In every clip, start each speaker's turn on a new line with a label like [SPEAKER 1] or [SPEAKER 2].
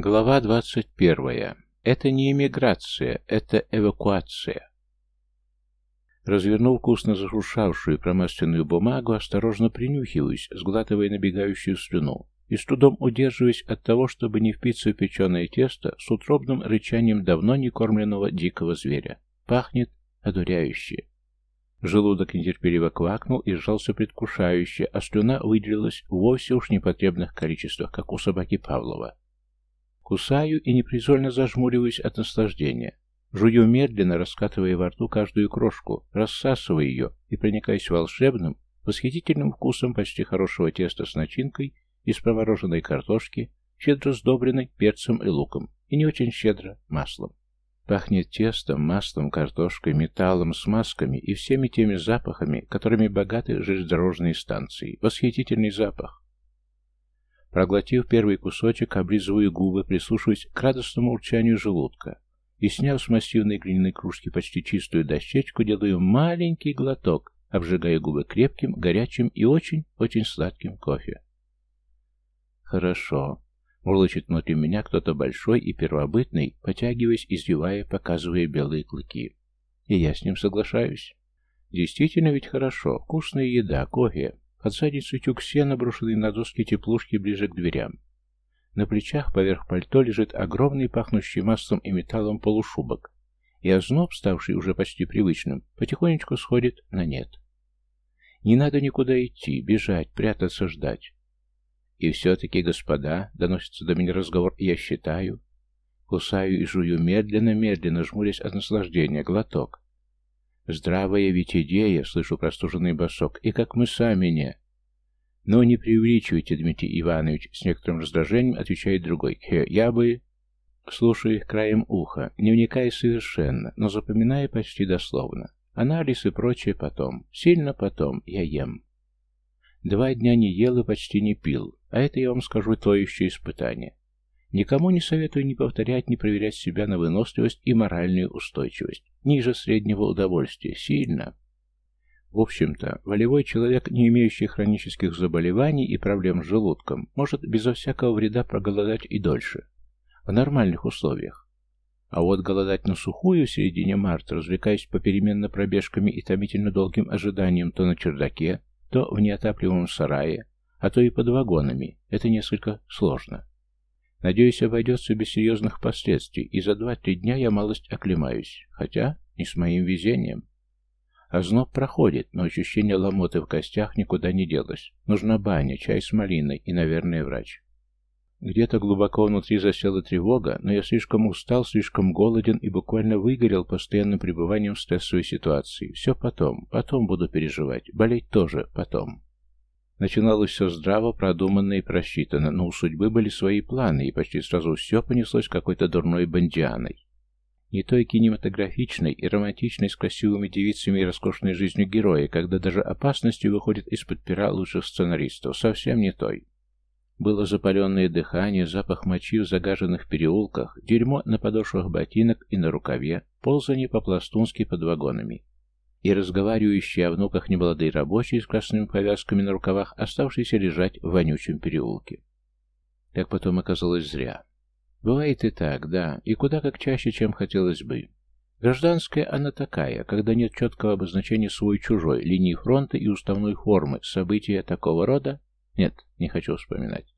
[SPEAKER 1] Глава 21. Это не эмиграция, это эвакуация. Развернул вкусно зашуршавшую промасленную бумагу, осторожно принюхиваясь, сглатывая набегающую слюну, и с трудом удерживаясь от того, чтобы не впиться в печеное тесто с утробным рычанием давно не кормленного дикого зверя. Пахнет одуряюще. Желудок нетерпеливо квакнул и сжался предвкушающе, а слюна выделилась вовсе уж непотребных количествах, как у собаки Павлова. Кусаю и непроизвольно зажмуриваюсь от наслаждения. Жую медленно, раскатывая во рту каждую крошку, рассасывая ее и проникаясь волшебным, восхитительным вкусом почти хорошего теста с начинкой из промороженной картошки, щедро сдобренной перцем и луком, и не очень щедро маслом. Пахнет тестом, маслом, картошкой, металлом, смазками и всеми теми запахами, которыми богаты железнодорожные станции. Восхитительный запах. Проглотив первый кусочек, облизываю губы, прислушиваясь к радостному урчанию желудка. И, сняв с массивной глиняной кружки почти чистую дощечку, делаю маленький глоток, обжигая губы крепким, горячим и очень-очень сладким кофе. Хорошо. Мурлычет внутри меня кто-то большой и первобытный, потягиваясь, извивая, показывая белые клыки. И я с ним соглашаюсь. Действительно ведь хорошо. Вкусная еда, кофе. Под задницу тюк сена, брошенный на доски теплушки ближе к дверям. На плечах поверх пальто лежит огромный пахнущий маслом и металлом полушубок, и озноб, ставший уже почти привычным, потихонечку сходит на нет. Не надо никуда идти, бежать, прятаться, ждать. И все-таки, господа, доносится до меня разговор, я считаю. Кусаю и жую медленно-медленно, жмурясь от наслаждения, глоток. Здравая ведь идея, слышу простуженный босок, и как мы сами не. Но не преувеличивайте, Дмитрий Иванович, с некоторым раздражением отвечает другой. Хе, я бы... Слушаю их краем уха, не вникая совершенно, но запоминая почти дословно. Анализ и прочее потом. Сильно потом я ем. Два дня не ел и почти не пил, а это, я вам скажу, то еще испытание. Никому не советую ни повторять, ни проверять себя на выносливость и моральную устойчивость. Ниже среднего удовольствия. Сильно. В общем-то, волевой человек, не имеющий хронических заболеваний и проблем с желудком, может безо всякого вреда проголодать и дольше. В нормальных условиях. А вот голодать на сухую в середине марта, развлекаясь попеременно пробежками и томительно долгим ожиданием то на чердаке, то в неотапливаемом сарае, а то и под вагонами. Это несколько сложно. Надеюсь, обойдется без серьезных последствий, и за два-три дня я малость оклемаюсь. Хотя, не с моим везением. Озноб проходит, но ощущение ломоты в костях никуда не делось. Нужна баня, чай с малиной и, наверное, врач. Где-то глубоко внутри засела тревога, но я слишком устал, слишком голоден и буквально выгорел постоянным пребыванием в стрессовой ситуации. Все потом, потом буду переживать. Болеть тоже потом. Начиналось все здраво, продуманно и просчитано, но у судьбы были свои планы, и почти сразу все понеслось какой-то дурной бандианой. Не той кинематографичной и романтичной с красивыми девицами и роскошной жизнью героя, когда даже опасности выходит из-под пера лучших сценаристов, совсем не той. Было запаленное дыхание, запах мочи в загаженных переулках, дерьмо на подошвах ботинок и на рукаве, ползание по-пластунски под вагонами. И разговаривающие о внуках немолодые рабочие с красными повязками на рукавах, оставшиеся лежать в вонючем переулке. Как потом оказалось зря. Бывает и так, да, и куда как чаще, чем хотелось бы. Гражданская она такая, когда нет четкого обозначения свой-чужой, линии фронта и уставной формы, события такого рода, нет, не хочу вспоминать.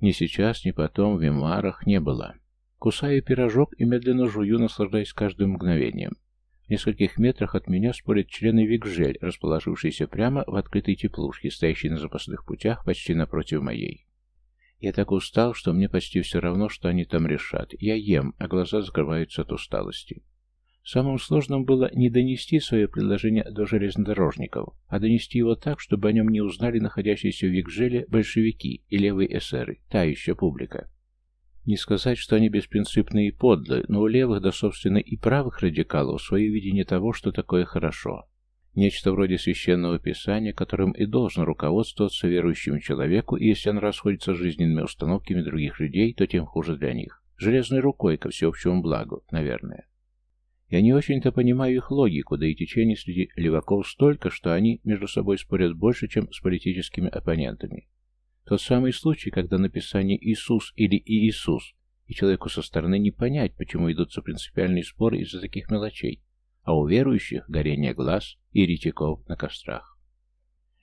[SPEAKER 1] Ни сейчас, ни потом в мемуарах не было. Кусаю пирожок и медленно жую, наслаждаясь каждым мгновением. В нескольких метрах от меня спорят члены Викжель, расположившиеся прямо в открытой теплушке, стоящей на запасных путях почти напротив моей. Я так устал, что мне почти все равно, что они там решат. Я ем, а глаза закрываются от усталости. Самым сложным было не донести свое предложение до железнодорожников, а донести его так, чтобы о нем не узнали находящиеся в Викжеле большевики и левые эсеры, та еще публика. Не сказать, что они беспринципные и подлые, но у левых, да собственно и правых радикалов, свое видение того, что такое хорошо. Нечто вроде священного писания, которым и должен руководствоваться верующему человеку, и если он расходится с жизненными установками других людей, то тем хуже для них. Железной рукой ко всеобщему благу, наверное. Я не очень-то понимаю их логику, да и течение среди леваков столько, что они между собой спорят больше, чем с политическими оппонентами. Тот самый случай, когда написание «Иисус» или «Иисус» и человеку со стороны не понять, почему идутся принципиальные споры из-за таких мелочей, а у верующих горение глаз и ретиков на кострах.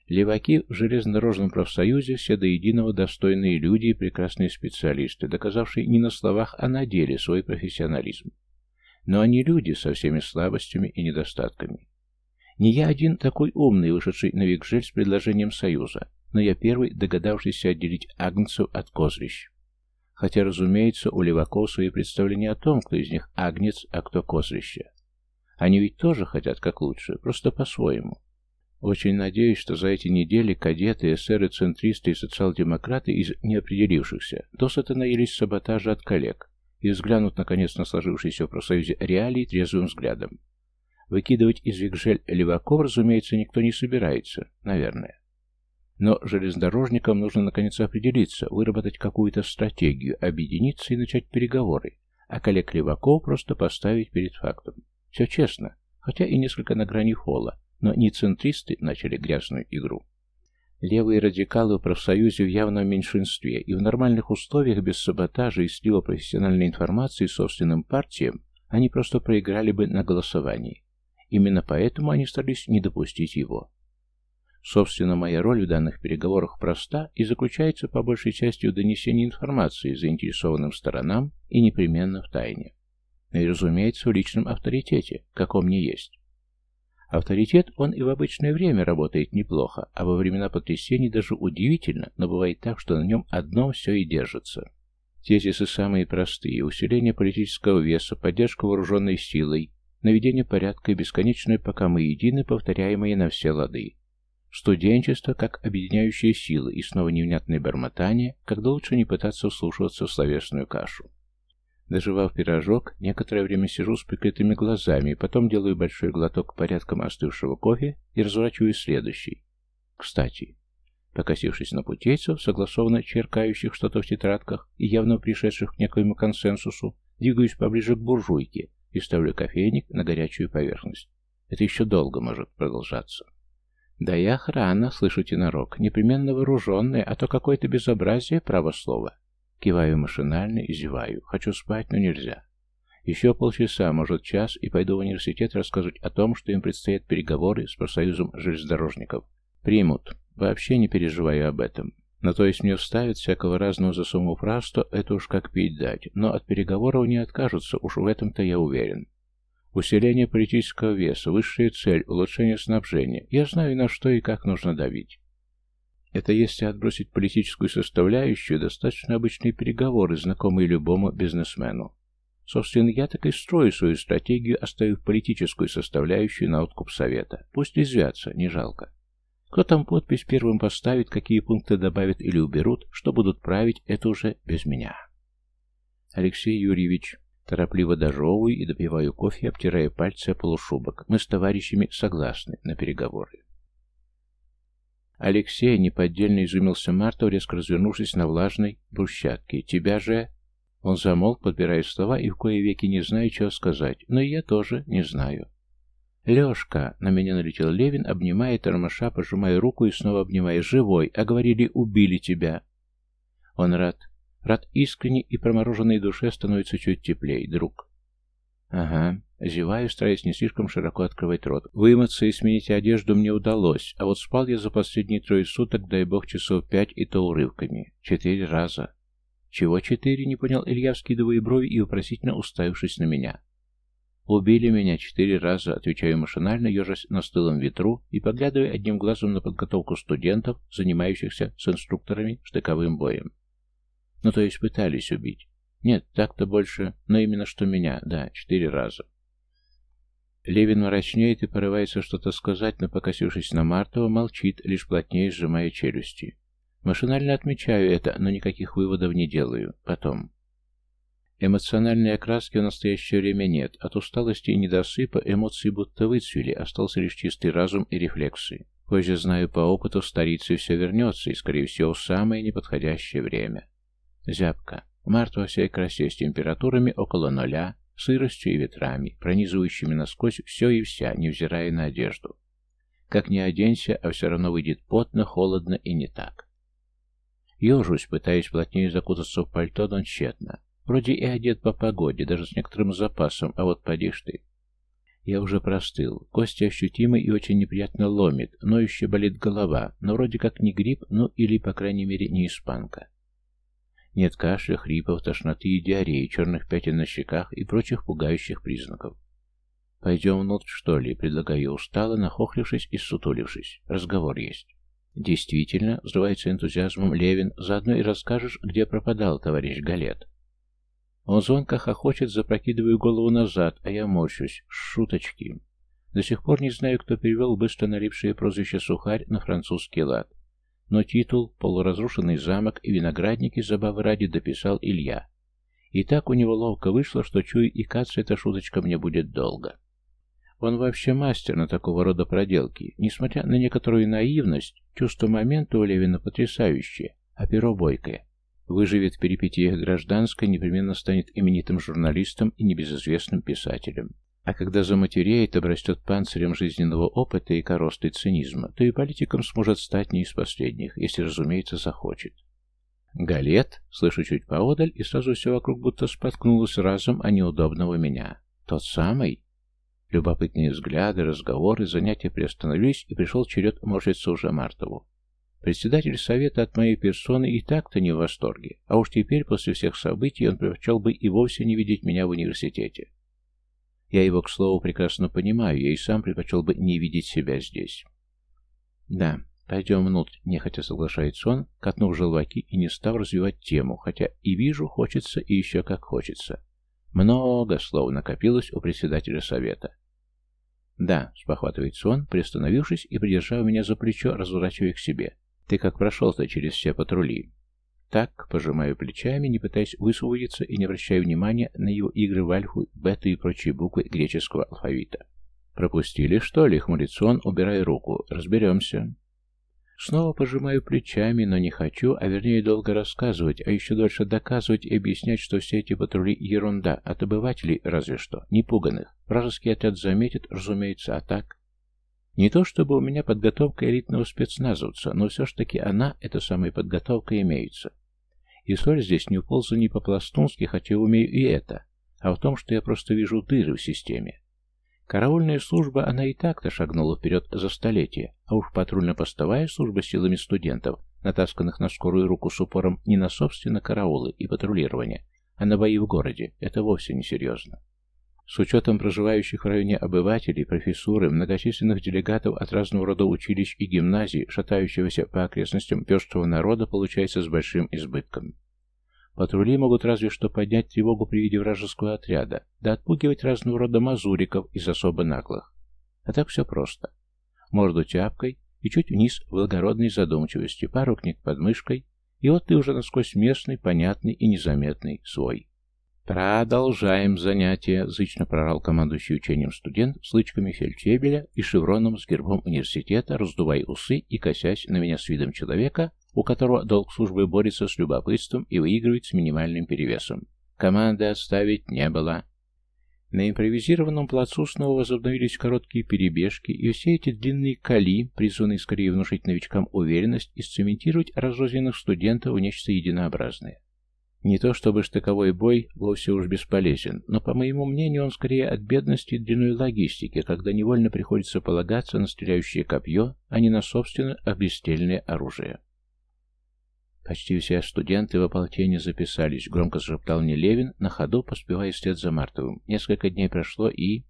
[SPEAKER 1] Леваки в железнодорожном профсоюзе все до единого достойные люди и прекрасные специалисты, доказавшие не на словах, а на деле свой профессионализм. Но они люди со всеми слабостями и недостатками. Не я один такой умный, вышедший на Викжель с предложением союза, но я первый, догадавшийся отделить агнцев от козрищ. Хотя, разумеется, у леваков свои представления о том, кто из них агнец, а кто козрище. Они ведь тоже хотят как лучше, просто по-своему. Очень надеюсь, что за эти недели кадеты, эсеры, центристы и социал-демократы из неопределившихся досыта наелись саботажа от коллег и взглянут, наконец, на сложившиеся в профсоюзе реалии трезвым взглядом. Выкидывать из Викжель леваков, разумеется, никто не собирается, наверное. Но железнодорожникам нужно наконец определиться, выработать какую-то стратегию, объединиться и начать переговоры, а коллег леваков просто поставить перед фактом. Все честно, хотя и несколько на грани фола, но не центристы начали грязную игру. Левые радикалы в профсоюзе в явном меньшинстве, и в нормальных условиях без саботажа и слива профессиональной информации собственным партиям они просто проиграли бы на голосовании. Именно поэтому они старались не допустить его. Собственно, моя роль в данных переговорах проста и заключается по большей части в донесении информации заинтересованным сторонам и непременно в тайне. Ну и, разумеется, в личном авторитете, каком мне есть. Авторитет, он и в обычное время работает неплохо, а во времена потрясений даже удивительно, но бывает так, что на нем одно все и держится. Тезисы самые простые – усиление политического веса, поддержка вооруженной силой, наведение порядка и бесконечное «пока мы едины», повторяемые на все лады. Студенчество как объединяющая сила и снова невнятное бормотание, когда лучше не пытаться вслушиваться в словесную кашу. Доживав пирожок, некоторое время сижу с прикрытыми глазами, потом делаю большой глоток порядком остывшего кофе и разворачиваю следующий. Кстати, покосившись на путейцев, согласованно черкающих что-то в тетрадках и явно пришедших к некоему консенсусу, двигаюсь поближе к буржуйке и ставлю кофейник на горячую поверхность. Это еще долго может продолжаться. Да и охрана, слышу тенорок, непременно вооруженная, а то какое-то безобразие, право слова. Киваю машинально и зеваю. Хочу спать, но нельзя. Еще полчаса, может час, и пойду в университет рассказывать о том, что им предстоят переговоры с профсоюзом железнодорожников. Примут. Вообще не переживаю об этом. Но то есть мне вставят всякого разного за сумму фраз, то это уж как пить дать. Но от переговоров не откажутся, уж в этом-то я уверен. Усиление политического веса, высшая цель, улучшение снабжения. Я знаю, на что и как нужно давить. Это если отбросить политическую составляющую, достаточно обычные переговоры, знакомые любому бизнесмену. Собственно, я так и строю свою стратегию, оставив политическую составляющую на откуп совета. Пусть извятся, не жалко. Кто там подпись первым поставит, какие пункты добавят или уберут, что будут править, это уже без меня. Алексей Юрьевич, торопливо дожевываю и допиваю кофе, обтирая пальцы о полушубок. Мы с товарищами согласны на переговоры. Алексей неподдельно изумился Мартов, резко развернувшись на влажной брусчатке. «Тебя же...» Он замолк, подбирая слова, и в кое веки не знаю, чего сказать. Но и я тоже не знаю. «Лешка!» — на меня налетел Левин, обнимая тормоша, пожимая руку и снова обнимая. «Живой! А говорили, убили тебя!» Он рад. Рад искренне и промороженной душе становится чуть теплее, друг. «Ага. Зеваю, стараясь не слишком широко открывать рот. Вымыться и сменить одежду мне удалось, а вот спал я за последние трое суток, дай бог, часов пять, и то урывками. Четыре раза. Чего четыре, не понял Илья, вскидывая брови и вопросительно уставившись на меня. «Убили меня четыре раза», — отвечаю машинально, ежась на стылом ветру и поглядывая одним глазом на подготовку студентов, занимающихся с инструкторами штыковым боем. Ну, то есть пытались убить. Нет, так-то больше, но именно что меня, да, четыре раза. Левин мрачнеет и порывается что-то сказать, но, покосившись на Мартова, молчит, лишь плотнее сжимая челюсти. Машинально отмечаю это, но никаких выводов не делаю. Потом. Эмоциональной окраски в настоящее время нет. От усталости и недосыпа эмоции будто выцвели, остался лишь чистый разум и рефлексы. Позже знаю по опыту, в столице все вернется, и, скорее всего, в самое неподходящее время. Зябка. Март во всей красе с температурами около ноля, сыростью и ветрами, пронизывающими насквозь все и вся, невзирая на одежду. Как ни оденься, а все равно выйдет потно, холодно и не так. Ежусь, пытаясь плотнее закутаться в пальто, но тщетно. Вроде и одет по погоде, даже с некоторым запасом, а вот подишь ты. Я уже простыл. Кости ощутимы и очень неприятно ломит, но еще болит голова, но вроде как не грипп, ну или, по крайней мере, не испанка. Нет кашля, хрипов, тошноты и диареи, черных пятен на щеках и прочих пугающих признаков. «Пойдем внутрь, что ли?» — предлагаю устало, нахохлившись и сутулившись. Разговор есть. «Действительно», — взрывается энтузиазмом Левин, «заодно и расскажешь, где пропадал товарищ Галет». Он звонко хохочет, запрокидываю голову назад, а я морщусь. Шуточки. До сих пор не знаю, кто перевел быстро налипшее прозвище «Сухарь» на французский лад. Но титул, полуразрушенный замок и виноградники забавы ради дописал Илья. И так у него ловко вышло, что чую, и каться эта шуточка мне будет долго. Он вообще мастер на такого рода проделки. Несмотря на некоторую наивность, чувство момента у Левина потрясающее, а перо бойкое. Выживет в перипетиях гражданской, непременно станет именитым журналистом и небезызвестным писателем. А когда заматереет, обрастет панцирем жизненного опыта и коростой цинизма, то и политиком сможет стать не из последних, если, разумеется, захочет. «Галет!» — слышу чуть поодаль, и сразу все вокруг будто споткнулось разом о неудобного меня. «Тот самый?» Любопытные взгляды, разговоры, занятия приостановились, и пришел черед морщиться уже Мартову. Председатель совета от моей персоны и так-то не в восторге, а уж теперь, после всех событий, он предпочел бы и вовсе не видеть меня в университете. Я его, к слову, прекрасно понимаю, я и сам предпочел бы не видеть себя здесь. Да, пойдем внутрь, нехотя соглашается он, катнув желваки и не став развивать тему, хотя и вижу, хочется, и еще как хочется. Много слов накопилось у председателя совета. «Да», — спохватывается он, приостановившись и придержав меня за плечо, разворачивая к себе. Ты как прошел-то через все патрули? Так, пожимаю плечами, не пытаясь высвободиться и не обращая внимания на его игры в альфу, бету и прочие буквы греческого алфавита. «Пропустили, что ли?» — хмурится он, убирая руку. «Разберемся». Снова пожимаю плечами, но не хочу, а вернее долго рассказывать, а еще дольше доказывать и объяснять, что все эти патрули — ерунда, от обывателей разве что, непуганных. Вражеский отряд заметит, разумеется, а так... Не то чтобы у меня подготовка элитного спецназовца, но все ж таки она, эта самая подготовка, имеется. И соль здесь не в ползу не по-пластунски, хотя умею и это, а в том, что я просто вижу дыры в системе. Караульная служба, она и так-то шагнула вперед за столетие, а уж патрульно-постовая служба силами студентов, натасканных на скорую руку с упором не на собственно караулы и патрулирование, а на бои в городе, это вовсе не серьезно. С учетом проживающих в районе обывателей, профессуры, многочисленных делегатов от разного рода училищ и гимназий, шатающегося по окрестностям пестрого народа, получается с большим избытком. Патрули могут разве что поднять тревогу при виде вражеского отряда, да отпугивать разного рода мазуриков из особо наглых. А так все просто. Морду тяпкой и чуть вниз в благородной задумчивости, пару книг под мышкой, и вот ты уже насквозь местный, понятный и незаметный свой. «Продолжаем занятие», — зычно прорал командующий учением студент с лычками фельдфебеля и шевроном с гербом университета, раздувая усы и косясь на меня с видом человека, у которого долг службы борется с любопытством и выигрывает с минимальным перевесом. Команды отставить не было. На импровизированном плацу снова возобновились короткие перебежки, и все эти длинные кали, призванные скорее внушить новичкам уверенность и сцементировать разрозненных студентов в нечто единообразное. Не то чтобы штыковой бой вовсе уж бесполезен, но, по моему мнению, он скорее от бедности и длинной логистики, когда невольно приходится полагаться на стреляющее копье, а не на собственное огнестрельное оружие. Почти все студенты в ополчении записались, громко зашептал мне Левин, на ходу поспевая вслед за Мартовым. Несколько дней прошло и...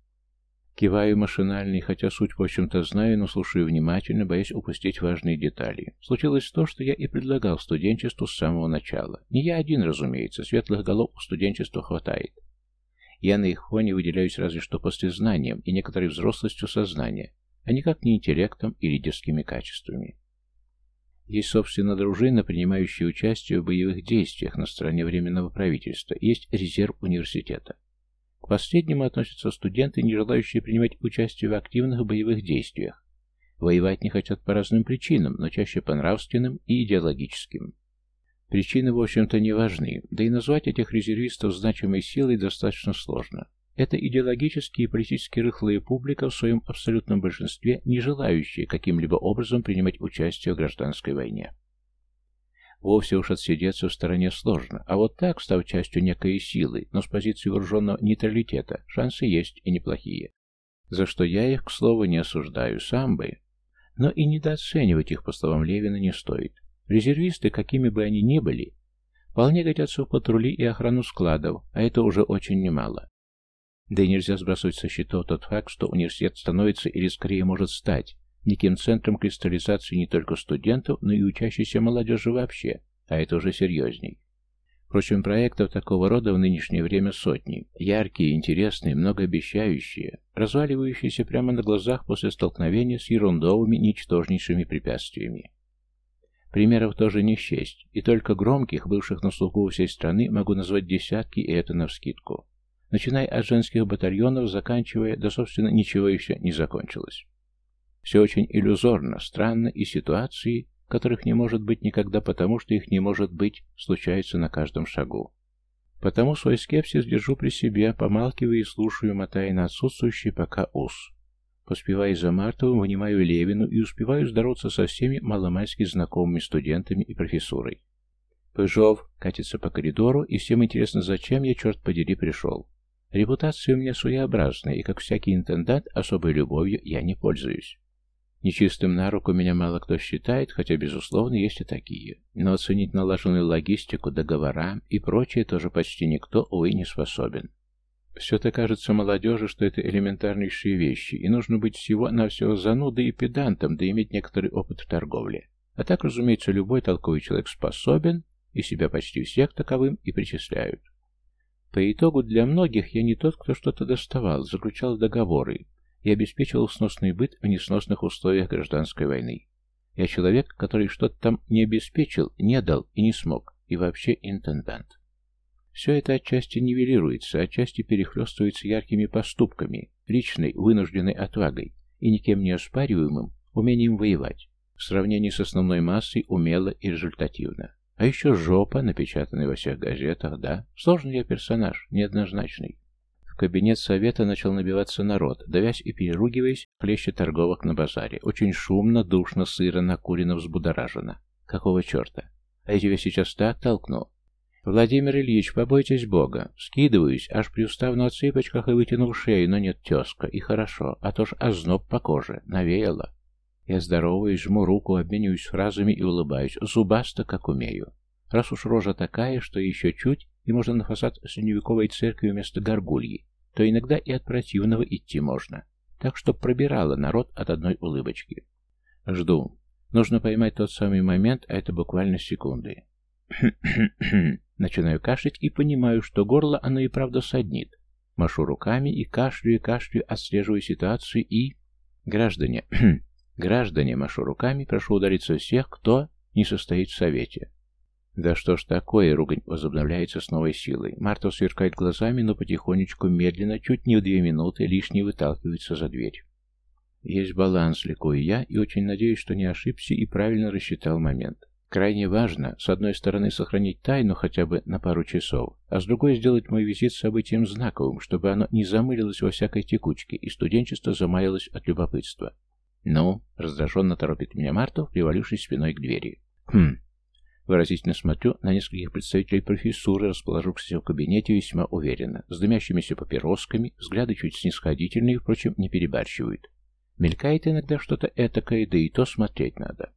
[SPEAKER 1] Киваю машинально, хотя суть, в общем-то, знаю, но слушаю внимательно, боясь упустить важные детали. Случилось то, что я и предлагал студенчеству с самого начала. Не я один, разумеется, светлых голов у студенчества хватает. Я на их фоне выделяюсь разве что после знанием и некоторой взрослостью сознания, а никак не интеллектом и лидерскими качествами. Есть, собственно, дружина, принимающая участие в боевых действиях на стороне Временного правительства, есть резерв университета. К последнему относятся студенты, не желающие принимать участие в активных боевых действиях. Воевать не хотят по разным причинам, но чаще по нравственным и идеологическим. Причины, в общем-то, не важны, да и назвать этих резервистов значимой силой достаточно сложно. Это идеологически и политически рыхлая публика в своем абсолютном большинстве, не желающая каким-либо образом принимать участие в гражданской войне. Вовсе уж отсидеться в стороне сложно, а вот так, став частью некой силы, но с позиции вооруженного нейтралитета, шансы есть и неплохие. За что я их, к слову, не осуждаю, сам бы. Но и недооценивать их, по словам Левина, не стоит. Резервисты, какими бы они ни были, вполне годятся в патрули и охрану складов, а это уже очень немало. Да и нельзя сбрасывать со счетов тот факт, что университет становится или скорее может стать неким центром кристаллизации не только студентов, но и учащейся молодежи вообще, а это уже серьезней. Впрочем, проектов такого рода в нынешнее время сотни. Яркие, интересные, многообещающие, разваливающиеся прямо на глазах после столкновения с ерундовыми, ничтожнейшими препятствиями. Примеров тоже не счесть, и только громких, бывших на слуху всей страны, могу назвать десятки, и это навскидку. Начиная от женских батальонов, заканчивая, да, собственно, ничего еще не закончилось. Все очень иллюзорно, странно, и ситуации, которых не может быть никогда потому, что их не может быть, случаются на каждом шагу. Потому свой скепсис держу при себе, помалкивая и слушаю, мотая на отсутствующий пока ус. Поспевая за Мартовым, вынимаю Левину и успеваю здороваться со всеми маломальски знакомыми студентами и профессурой. Пыжов катится по коридору, и всем интересно, зачем я, черт подери, пришел. Репутация у меня своеобразная, и, как всякий интендант, особой любовью я не пользуюсь. Нечистым на руку меня мало кто считает, хотя, безусловно, есть и такие. Но оценить налаженную логистику, договора и прочее тоже почти никто, увы, не способен. Все-то кажется молодежи, что это элементарнейшие вещи, и нужно быть всего-навсего занудой и педантом, да иметь некоторый опыт в торговле. А так, разумеется, любой толковый человек способен, и себя почти всех таковым и причисляют. По итогу для многих я не тот, кто что-то доставал, заключал договоры, и обеспечивал сносный быт в несносных условиях гражданской войны. Я человек, который что-то там не обеспечил, не дал и не смог, и вообще интендант. Все это отчасти нивелируется, отчасти перехлестывается яркими поступками, личной, вынужденной отвагой и никем не оспариваемым умением воевать, в сравнении с основной массой умело и результативно. А еще жопа, напечатанная во всех газетах, да, сложный я персонаж, неоднозначный. Кабинет совета начал набиваться народ, давясь и переругиваясь, хлеще торговок на базаре. Очень шумно, душно, сыро, накурено, взбудоражено. Какого черта? А я тебя сейчас так толкну. Владимир Ильич, побойтесь Бога. Скидываюсь, аж приустав на цыпочках и вытянув шею, но нет тезка. И хорошо, а то ж озноб по коже. Навеяло. Я здороваюсь, жму руку, обмениваюсь фразами и улыбаюсь. Зубасто, как умею. Раз уж рожа такая, что еще чуть, и можно на фасад средневековой церкви вместо горгульи, то иногда и от противного идти можно. Так что пробирала народ от одной улыбочки. Жду. Нужно поймать тот самый момент, а это буквально секунды. Начинаю кашлять и понимаю, что горло оно и правда саднит. Машу руками и кашлю и кашлю, отслеживаю ситуацию и... Граждане, граждане, машу руками, прошу удариться всех, кто не состоит в совете. Да что ж такое, ругань возобновляется с новой силой. Мартов сверкает глазами, но потихонечку, медленно, чуть не в две минуты, лишний выталкивается за дверь. Есть баланс, ликую я, и очень надеюсь, что не ошибся и правильно рассчитал момент. Крайне важно, с одной стороны, сохранить тайну хотя бы на пару часов, а с другой сделать мой визит событием знаковым, чтобы оно не замылилось во всякой текучке, и студенчество замаялось от любопытства. «Ну?» — раздраженно торопит меня Мартов, привалившись спиной к двери. «Хм, Выразительно смотрю на нескольких представителей профессуры, расположившихся в кабинете весьма уверенно, с дымящимися папиросками, взгляды чуть снисходительные, впрочем, не перебарщивают. Мелькает иногда что-то этакое, да и то смотреть надо.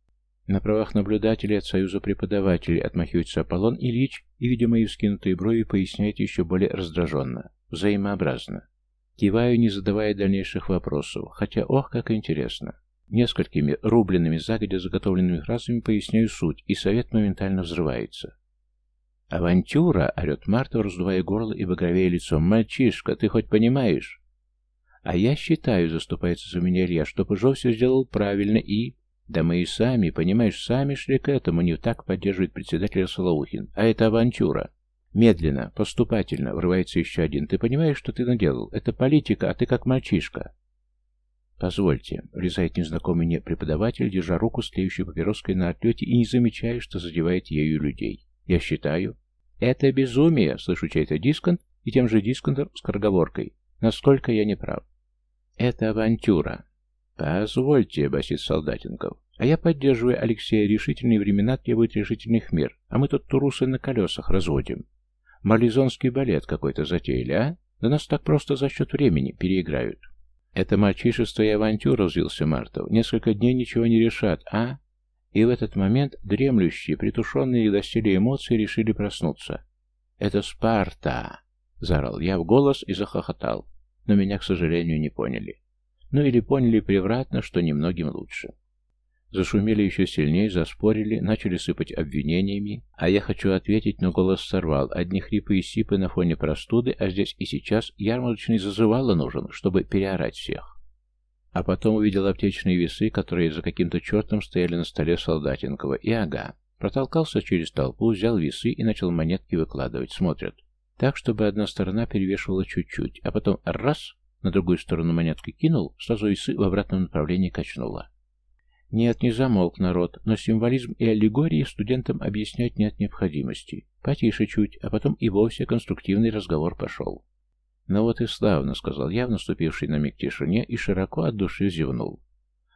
[SPEAKER 1] На правах наблюдателей от Союза преподавателей отмахивается Аполлон Ильич и, видя мои вскинутые брови, поясняет еще более раздраженно, взаимообразно. Киваю, не задавая дальнейших вопросов, хотя, ох, как интересно. Несколькими рубленными загодя заготовленными фразами поясняю суть, и совет моментально взрывается. «Авантюра!» — орет Марта, раздувая горло и багровее лицом. «Мальчишка, ты хоть понимаешь?» «А я считаю, — заступается за меня Илья, — что Пыжов все сделал правильно и...» «Да мы и сами, понимаешь, сами шли к этому, не так поддерживает председатель Солоухин. А это авантюра!» «Медленно, поступательно!» — врывается еще один. «Ты понимаешь, что ты наделал? Это политика, а ты как мальчишка!» «Позвольте», — влезает незнакомый мне преподаватель, держа руку с папироской на отлете и не замечая, что задевает ею людей. «Я считаю...» «Это безумие!» — слышу чей-то дисконт, и тем же дисконтом с корговоркой. «Насколько я не прав?» «Это авантюра!» «Позвольте», — басит Солдатенков. А я поддерживаю Алексея. Решительные времена требуют решительных мер, а мы тут турусы на колесах разводим. Марлезонский балет какой-то затеяли, а? Да нас так просто за счет времени переиграют. Это мальчишество и авантюра, взвился Мартов. Несколько дней ничего не решат, а? И в этот момент дремлющие, притушенные доселе эмоции решили проснуться. «Это Спарта!» — заорал я в голос и захохотал, но меня, к сожалению, не поняли. Ну или поняли превратно, что немногим лучше. Зашумели еще сильнее, заспорили, начали сыпать обвинениями, а я хочу ответить, но голос сорвал. Одни хрипы и сипы на фоне простуды, а здесь и сейчас ярмарочный зазывало нужен, чтобы переорать всех. А потом увидел аптечные весы, которые за каким-то чертом стояли на столе Солдатенкова, и ага. Протолкался через толпу, взял весы и начал монетки выкладывать. Смотрят. Так, чтобы одна сторона перевешивала чуть-чуть, а потом раз, на другую сторону монетки кинул, сразу весы в обратном направлении качнуло. Нет, не замолк народ, но символизм и аллегории студентам объяснять нет необходимости. Потише чуть, а потом и вовсе конструктивный разговор пошел. «Ну вот и славно», — сказал я в наступившей на миг тишине и широко от души зевнул.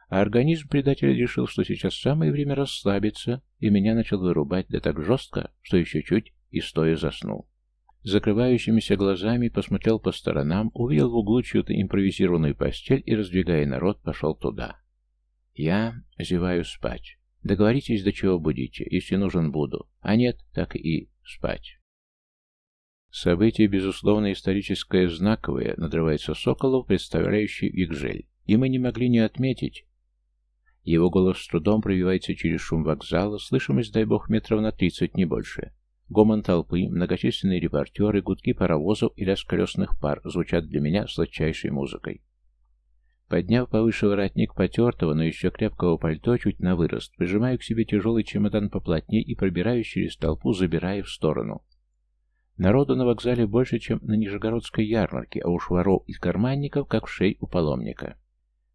[SPEAKER 1] А организм предателя решил, что сейчас самое время расслабиться, и меня начал вырубать, да так жестко, что еще чуть и стоя заснул. Закрывающимися глазами посмотрел по сторонам, увидел в углу чью-то импровизированную постель и, раздвигая народ, пошел туда. Я зеваю спать. Договоритесь, до чего будете. Если нужен, буду. А нет, так и спать. Событие, безусловно, историческое знаковое, надрывается Соколов, представляющий Викжель. И мы не могли не отметить. Его голос с трудом пробивается через шум вокзала, слышимость, дай бог, метров на тридцать, не больше. Гомон толпы, многочисленные репортеры, гудки паровозов и лязг колесных пар звучат для меня сладчайшей музыкой. Подняв повыше воротник потертого, но еще крепкого пальто чуть на вырост, прижимаю к себе тяжелый чемодан поплотнее и пробираюсь через толпу, забирая в сторону. Народу на вокзале больше, чем на Нижегородской ярмарке, а уж воров и карманников, как в шей у паломника.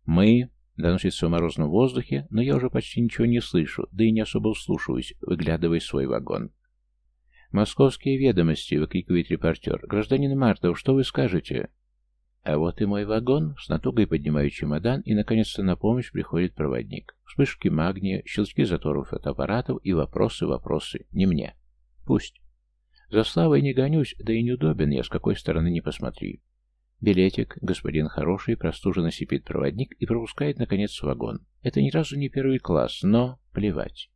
[SPEAKER 1] «Мы...» — доносится в морозном воздухе, но я уже почти ничего не слышу, да и не особо вслушиваюсь, выглядывая свой вагон. «Московские ведомости!» — выкрикивает репортер. «Гражданин Мартов, что вы скажете?» А вот и мой вагон. С натугой поднимаю чемодан, и, наконец-то, на помощь приходит проводник. Вспышки магния, щелчки заторов фотоаппаратов и вопросы, вопросы. Не мне. Пусть. За славой не гонюсь, да и неудобен я, с какой стороны не посмотри. Билетик, господин хороший, простуженно сипит проводник и пропускает, наконец, вагон. Это ни разу не первый класс, но плевать.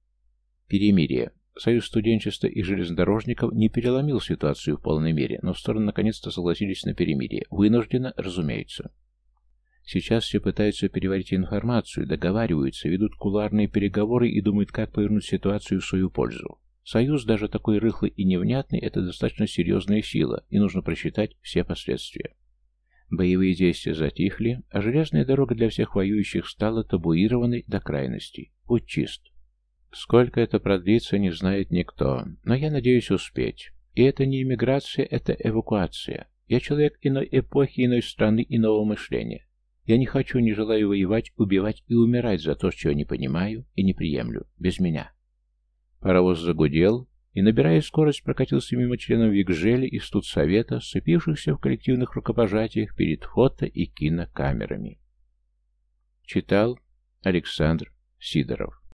[SPEAKER 1] Перемирие. Союз студенчества и железнодорожников не переломил ситуацию в полной мере, но в сторону наконец-то согласились на перемирие. Вынужденно, разумеется. Сейчас все пытаются переварить информацию, договариваются, ведут куларные переговоры и думают, как повернуть ситуацию в свою пользу. Союз, даже такой рыхлый и невнятный, это достаточно серьезная сила, и нужно просчитать все последствия. Боевые действия затихли, а железная дорога для всех воюющих стала табуированной до крайности. Путь чист. Сколько это продлится, не знает никто, но я надеюсь успеть. И это не иммиграция, это эвакуация. Я человек иной эпохи, иной страны, иного мышления. Я не хочу, не желаю воевать, убивать и умирать за то, чего не понимаю и не приемлю. Без меня. Паровоз загудел и, набирая скорость, прокатился мимо членов Викжели и студсовета, сцепившихся в коллективных рукопожатиях перед фото и кинокамерами. Читал Александр Сидоров